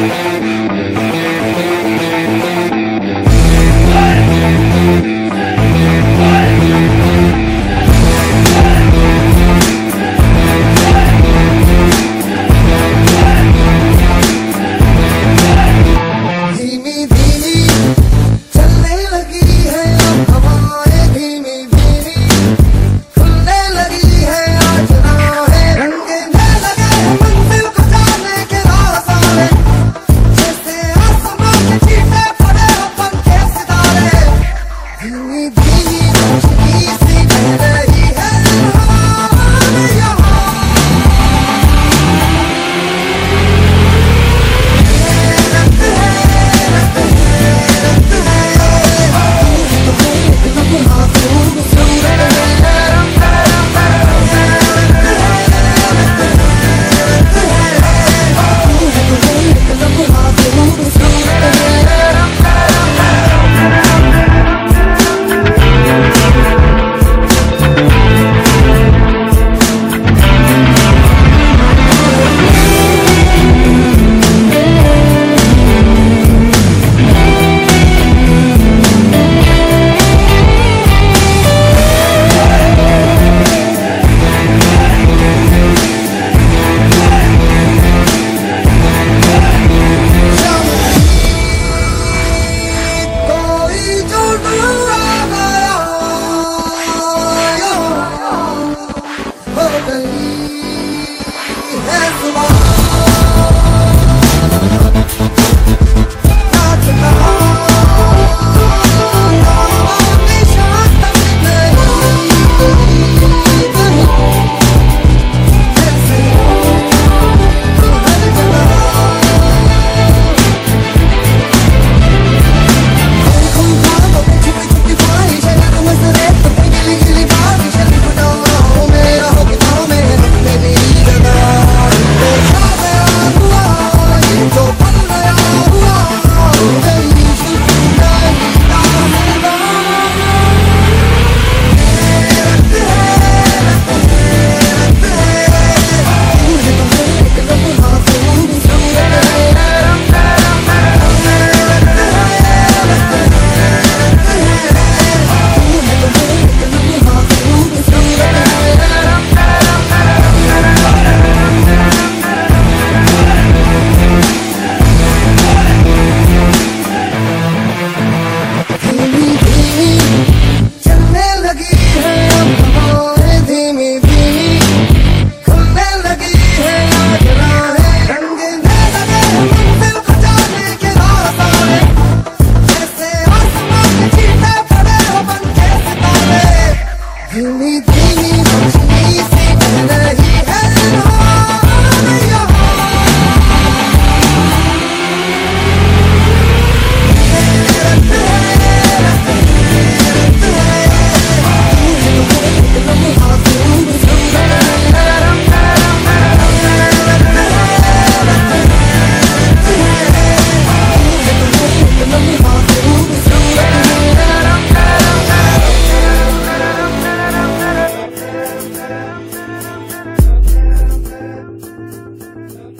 Thank you Easy, easy, easy, नहीं